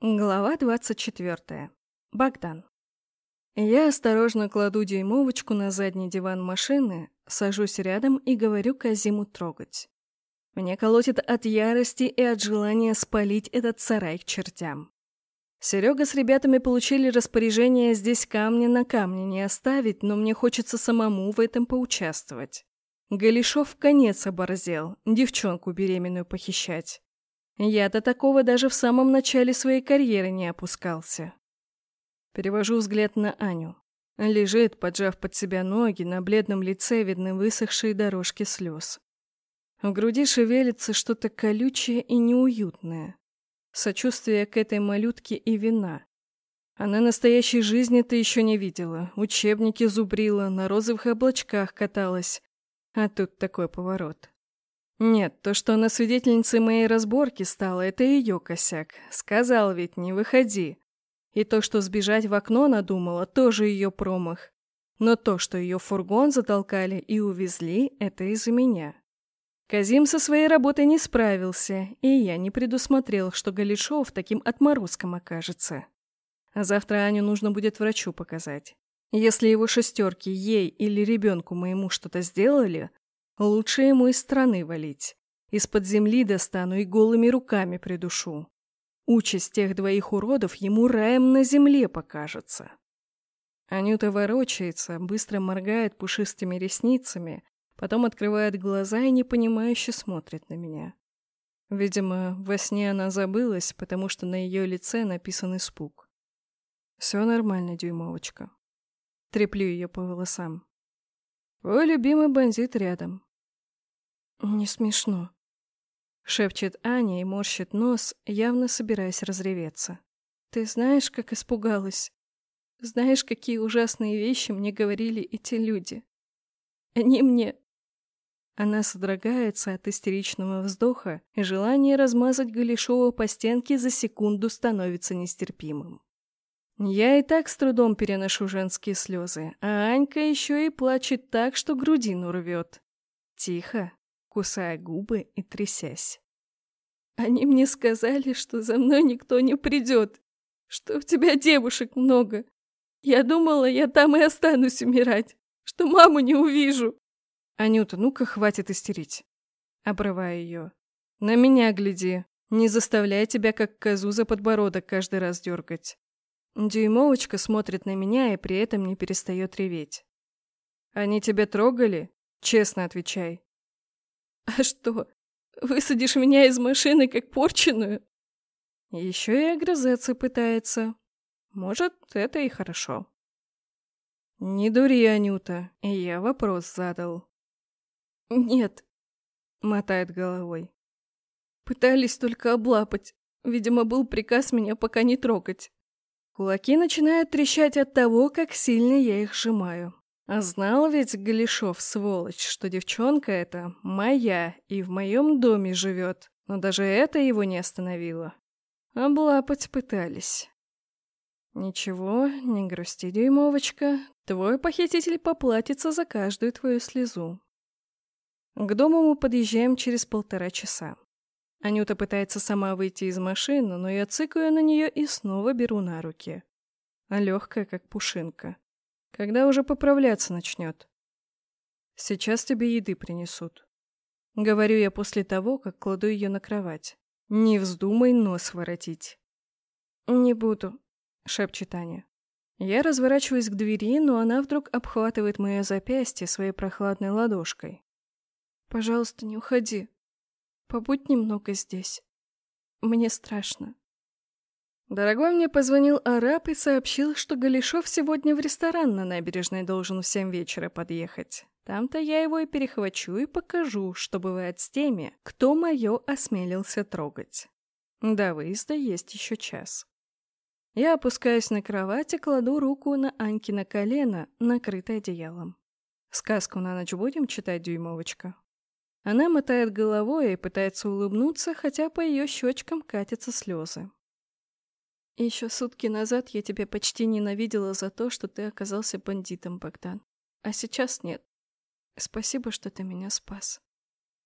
Глава 24. Богдан. Я осторожно кладу дюймовочку на задний диван машины, сажусь рядом и говорю Казиму трогать. Мне колотит от ярости и от желания спалить этот сарай к чертям. Серега с ребятами получили распоряжение здесь камня на камне не оставить, но мне хочется самому в этом поучаствовать. Галишов в конец оборзел, девчонку беременную похищать. Я до такого даже в самом начале своей карьеры не опускался. Перевожу взгляд на Аню. Лежит, поджав под себя ноги, на бледном лице видны высохшие дорожки слез. В груди шевелится что-то колючее и неуютное. Сочувствие к этой малютке и вина. Она настоящей жизни ты еще не видела. Учебники зубрила, на розовых облачках каталась. А тут такой поворот. Нет, то, что она свидетельницей моей разборки стала, это ее косяк. Сказал ведь, не выходи. И то, что сбежать в окно надумала, тоже ее промах. Но то, что ее фургон затолкали и увезли, это из-за меня. Казим со своей работой не справился, и я не предусмотрел, что Галишов таким отморозком окажется. А завтра Аню нужно будет врачу показать. Если его шестерки ей или ребенку моему что-то сделали, Лучше ему из страны валить. Из-под земли достану и голыми руками придушу. Участь тех двоих уродов ему раем на земле покажется. Анюта ворочается, быстро моргает пушистыми ресницами, потом открывает глаза и непонимающе смотрит на меня. Видимо, во сне она забылась, потому что на ее лице написан испуг. Все нормально, дюймовочка. Треплю ее по волосам. Твой любимый бандит рядом. «Не смешно», — шепчет Аня и морщит нос, явно собираясь разреветься. «Ты знаешь, как испугалась? Знаешь, какие ужасные вещи мне говорили эти люди? Они мне...» Она содрогается от истеричного вздоха, и желание размазать Галишова по стенке за секунду становится нестерпимым. Я и так с трудом переношу женские слезы, а Анька еще и плачет так, что грудину рвет. Тихо, кусая губы и трясясь. «Они мне сказали, что за мной никто не придет, что у тебя девушек много. Я думала, я там и останусь умирать, что маму не увижу». «Анюта, ну-ка, хватит истерить». Обрываю ее. «На меня гляди. Не заставляй тебя, как козу, за подбородок каждый раз дергать». Дюймовочка смотрит на меня и при этом не перестает реветь. «Они тебя трогали? Честно отвечай. А что, высадишь меня из машины как порченую? Еще и огрызаться пытается. Может, это и хорошо. Не дури, Анюта, я вопрос задал. Нет, мотает головой. Пытались только облапать. Видимо, был приказ меня пока не трогать. Кулаки начинают трещать от того, как сильно я их сжимаю. А знал ведь Галишов, сволочь, что девчонка эта моя и в моем доме живет, но даже это его не остановило. Облапать пытались. Ничего, не грусти, дюймовочка, твой похититель поплатится за каждую твою слезу. К дому мы подъезжаем через полтора часа. Анюта пытается сама выйти из машины, но я цыкаю на нее и снова беру на руки. А легкая, как пушинка. Когда уже поправляться начнет? Сейчас тебе еды принесут. Говорю я после того, как кладу ее на кровать. Не вздумай нос воротить. Не буду, шепчет Аня. Я разворачиваюсь к двери, но она вдруг обхватывает мое запястье своей прохладной ладошкой. Пожалуйста, не уходи. Побудь немного здесь. Мне страшно. Дорогой мне позвонил араб и сообщил, что Галишов сегодня в ресторан на набережной должен в семь вечера подъехать. Там-то я его и перехвачу и покажу, что бывает с теми, кто мое осмелился трогать. До выезда есть еще час. Я опускаюсь на кровать и кладу руку на Аньки на колено, накрытое одеялом. Сказку на ночь будем читать, дюймовочка? Она мотает головой и пытается улыбнуться, хотя по ее щечкам катятся слезы. Еще сутки назад я тебя почти ненавидела за то, что ты оказался бандитом, Богдан. А сейчас нет. Спасибо, что ты меня спас.